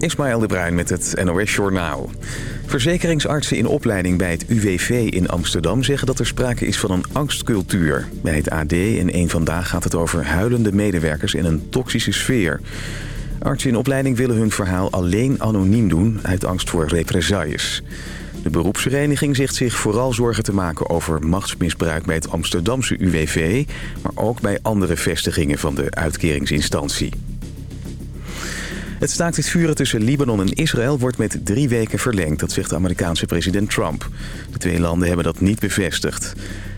Ismaël de Bruin met het NOS Journaal. Verzekeringsartsen in opleiding bij het UWV in Amsterdam zeggen dat er sprake is van een angstcultuur. Bij het AD en Eén Vandaag gaat het over huilende medewerkers in een toxische sfeer. Artsen in opleiding willen hun verhaal alleen anoniem doen uit angst voor represailles. De beroepsvereniging zegt zich vooral zorgen te maken over machtsmisbruik bij het Amsterdamse UWV... maar ook bij andere vestigingen van de uitkeringsinstantie. Het staakt het vuren tussen Libanon en Israël wordt met drie weken verlengd, dat zegt de Amerikaanse president Trump. De twee landen hebben dat niet bevestigd.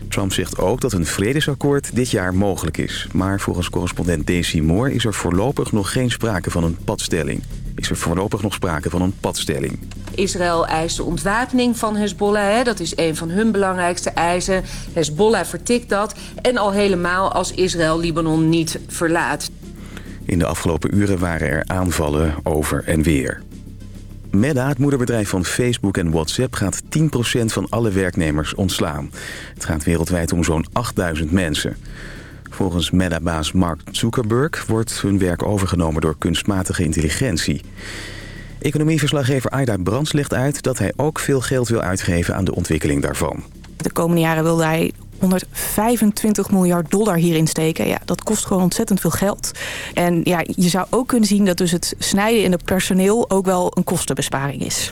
Trump zegt ook dat een vredesakkoord dit jaar mogelijk is. Maar volgens correspondent Daisy Moore is er voorlopig nog geen sprake van een padstelling. Is er voorlopig nog sprake van een padstelling. Israël eist de ontwapening van Hezbollah. Dat is een van hun belangrijkste eisen. Hezbollah vertikt dat. En al helemaal als Israël Libanon niet verlaat. In de afgelopen uren waren er aanvallen over en weer. Meta, het moederbedrijf van Facebook en WhatsApp, gaat 10% van alle werknemers ontslaan. Het gaat wereldwijd om zo'n 8000 mensen. Volgens Meta-baas Mark Zuckerberg wordt hun werk overgenomen door kunstmatige intelligentie. Economieverslaggever Aida Brands legt uit dat hij ook veel geld wil uitgeven aan de ontwikkeling daarvan. De komende jaren wil hij 125 miljard dollar hierin steken. Ja, dat kost gewoon ontzettend veel geld. En ja, je zou ook kunnen zien dat dus het snijden in het personeel ook wel een kostenbesparing is.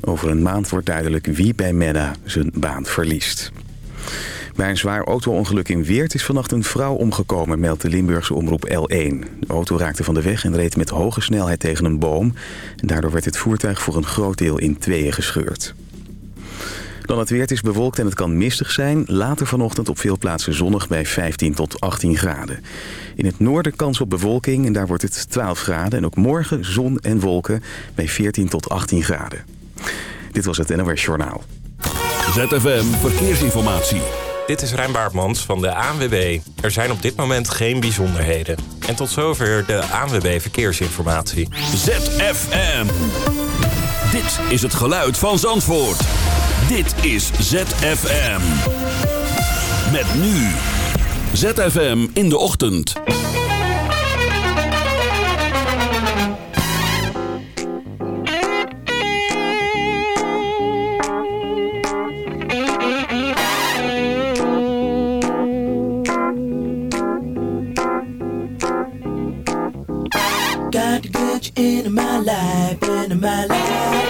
Over een maand wordt duidelijk wie bij Meta zijn baan verliest. Bij een zwaar auto-ongeluk in Weert is vannacht een vrouw omgekomen, meldt de Limburgse omroep L1. De auto raakte van de weg en reed met hoge snelheid tegen een boom. Daardoor werd het voertuig voor een groot deel in tweeën gescheurd. Dan het weer, het is bewolkt en het kan mistig zijn. Later vanochtend op veel plaatsen zonnig bij 15 tot 18 graden. In het noorden kans op bewolking en daar wordt het 12 graden. En ook morgen zon en wolken bij 14 tot 18 graden. Dit was het NOS Journaal. ZFM Verkeersinformatie. Dit is Rijn Baartmans van de ANWB. Er zijn op dit moment geen bijzonderheden. En tot zover de ANWB Verkeersinformatie. ZFM. Dit is het geluid van Zandvoort. Dit is ZFM. Met nu. ZFM in de ochtend. Got to get you into my life, into my life.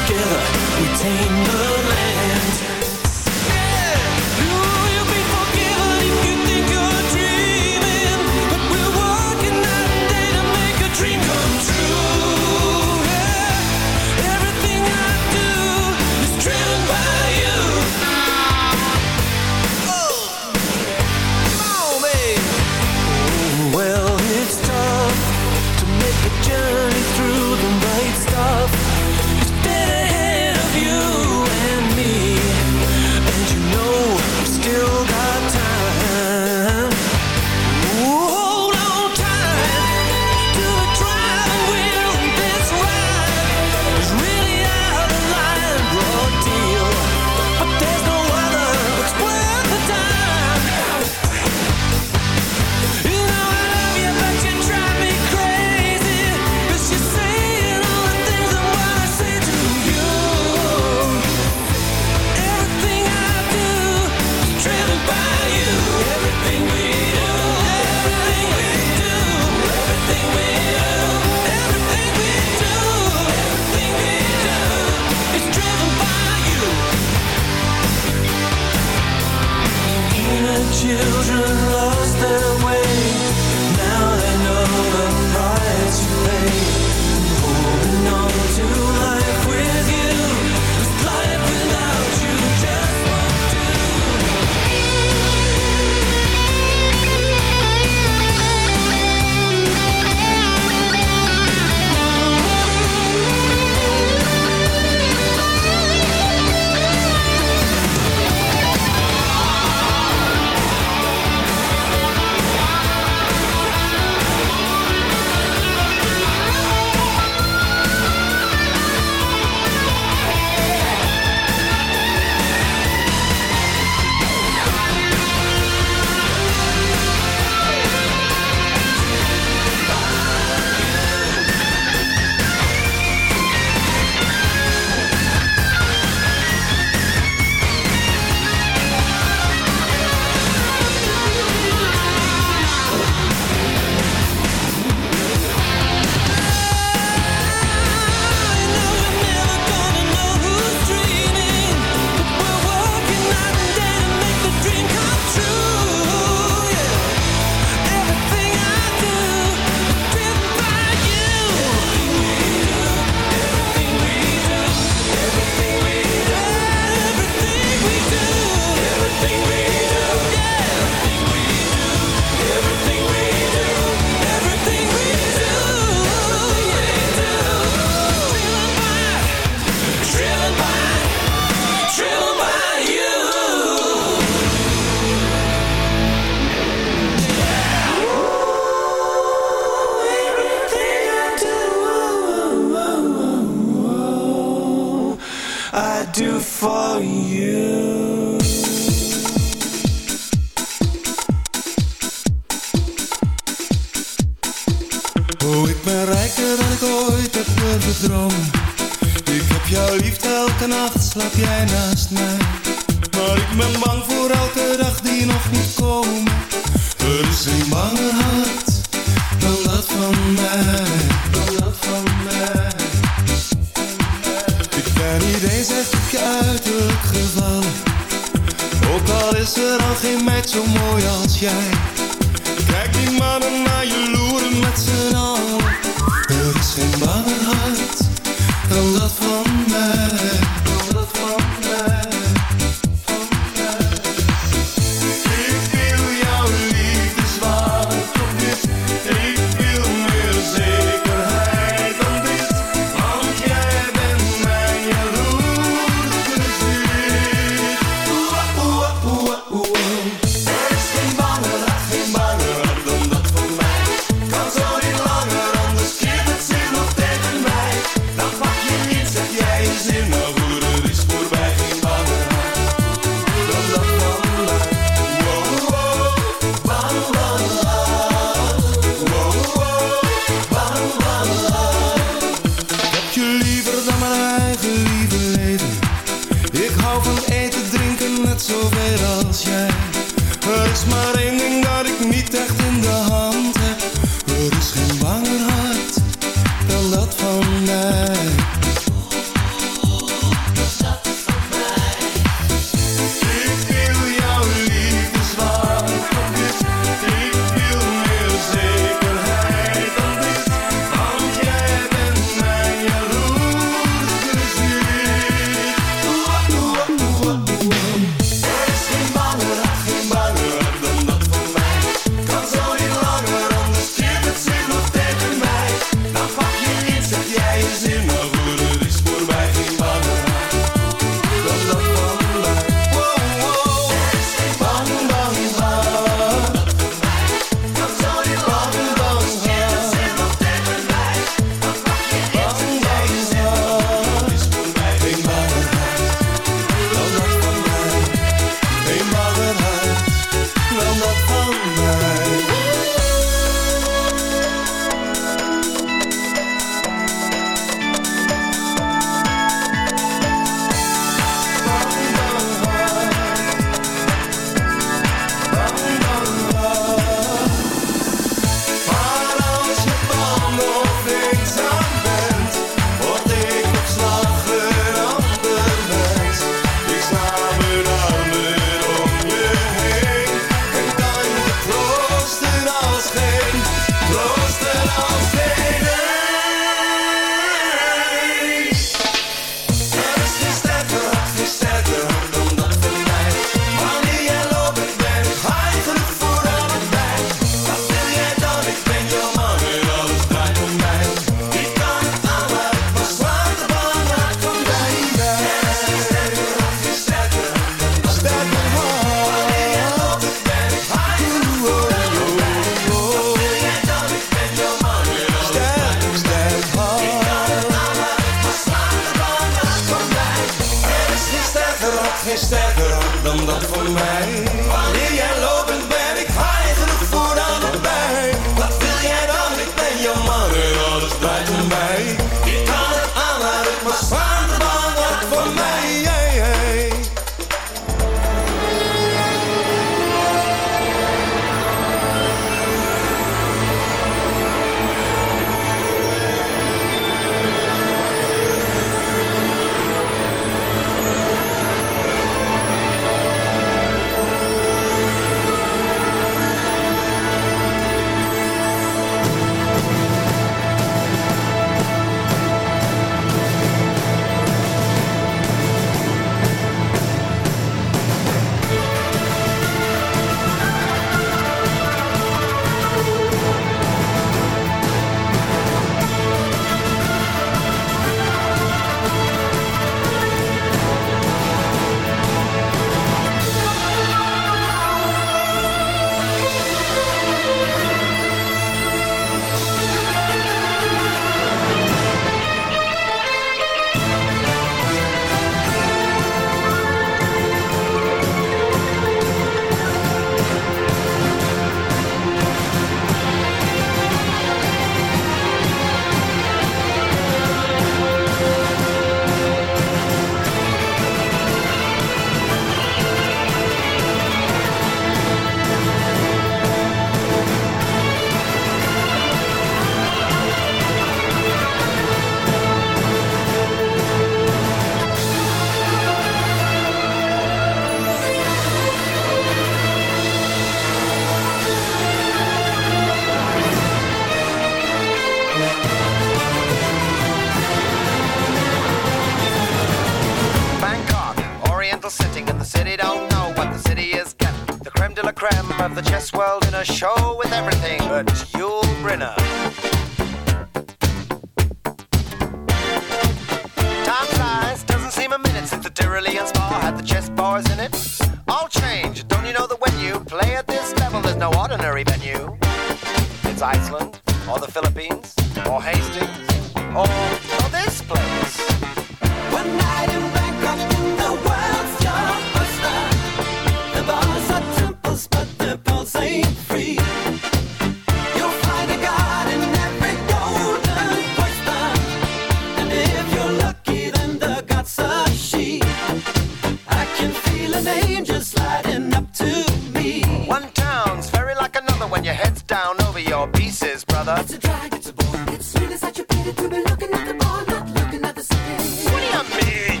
love. It's a drag, it's a bore. It's really such a pity to be looking at the bar, not looking at the city. What do you mean?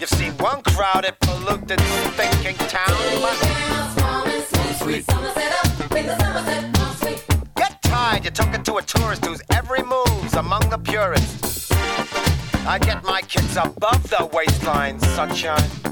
You see one crowded, polluted, thinking town. Sweet. Get tired, you're talking to a tourist whose every move's among the purists. I get my kids above the waistline, sunshine.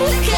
look like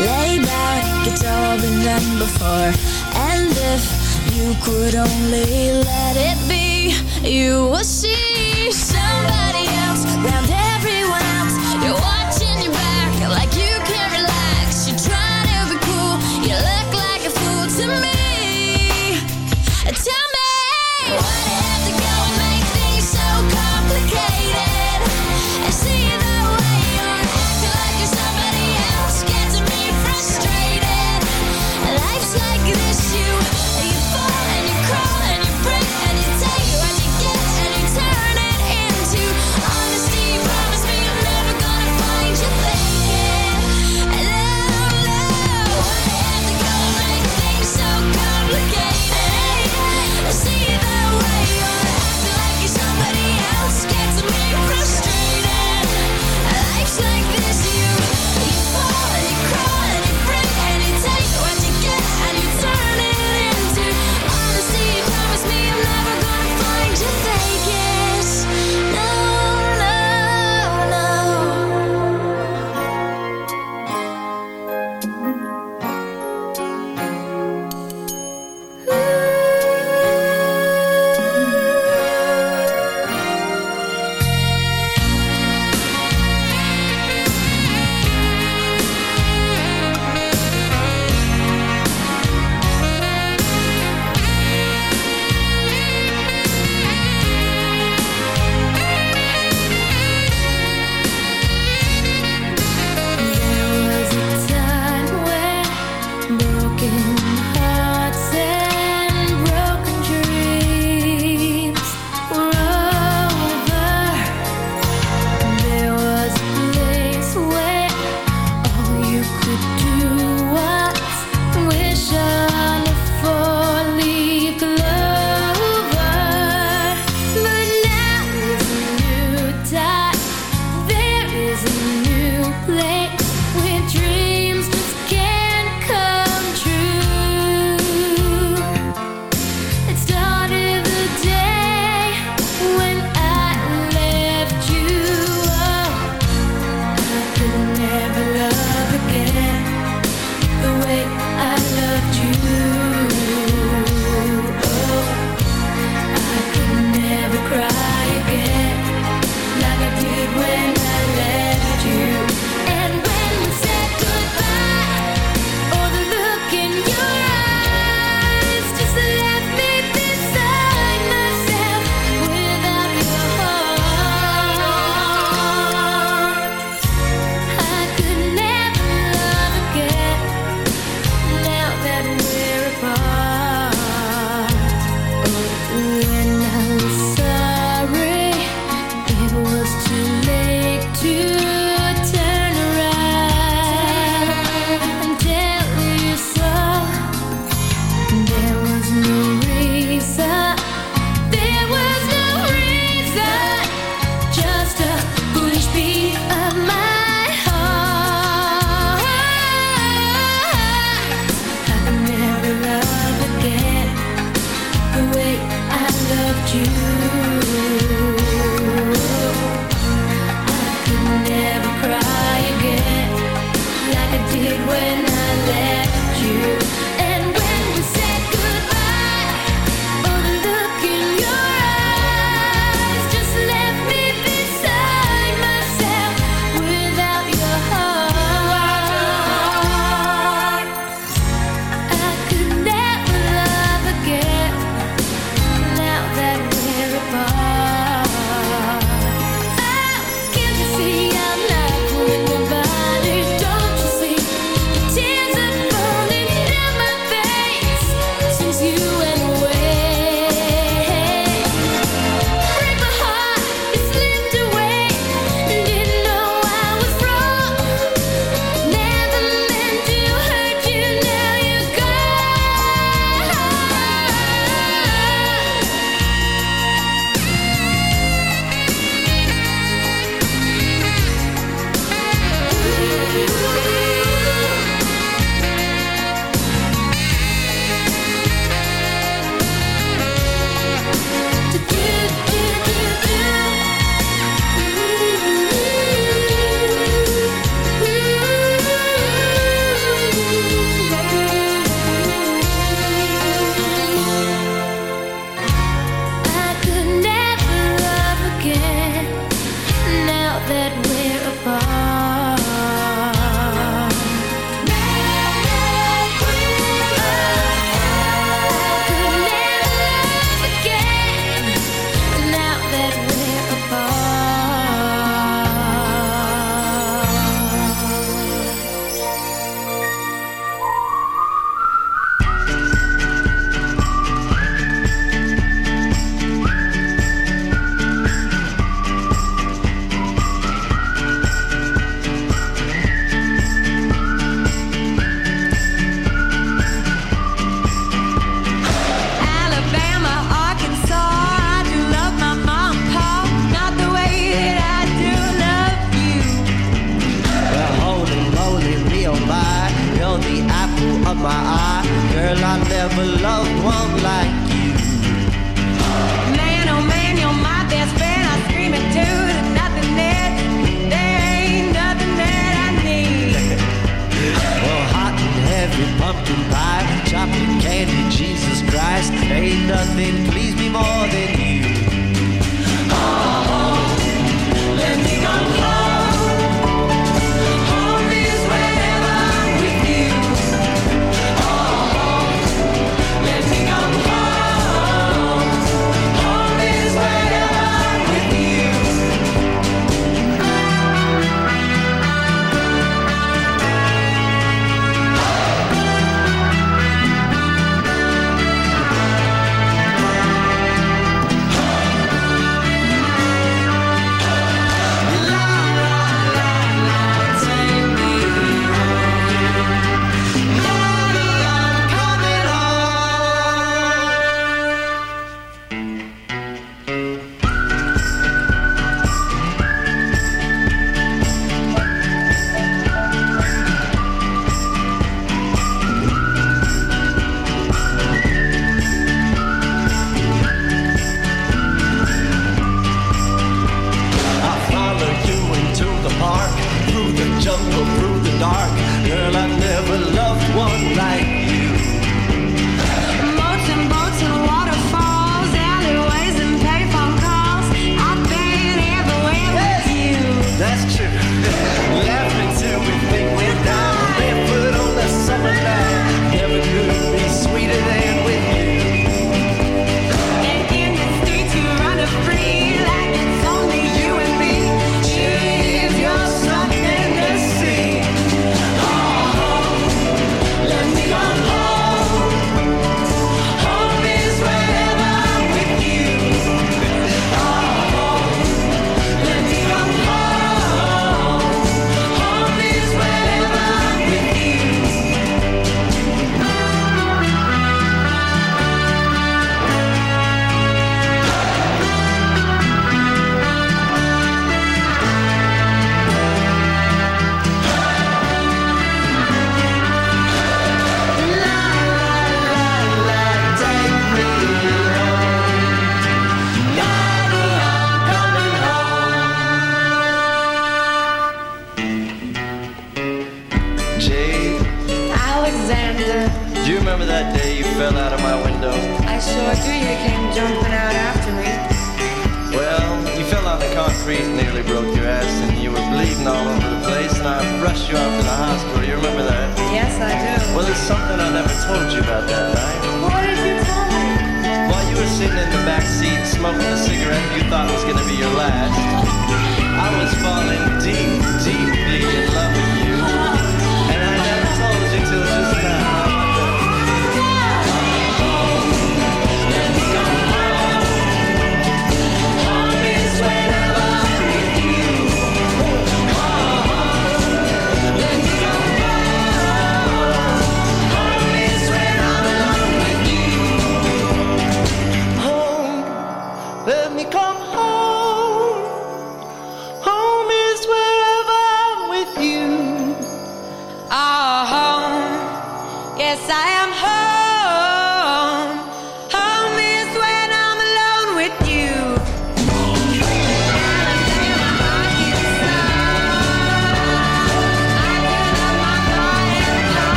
Lay back, it's all been done before. And if you could only let it be You will see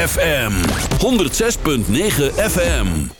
ZFM 106.9 FM.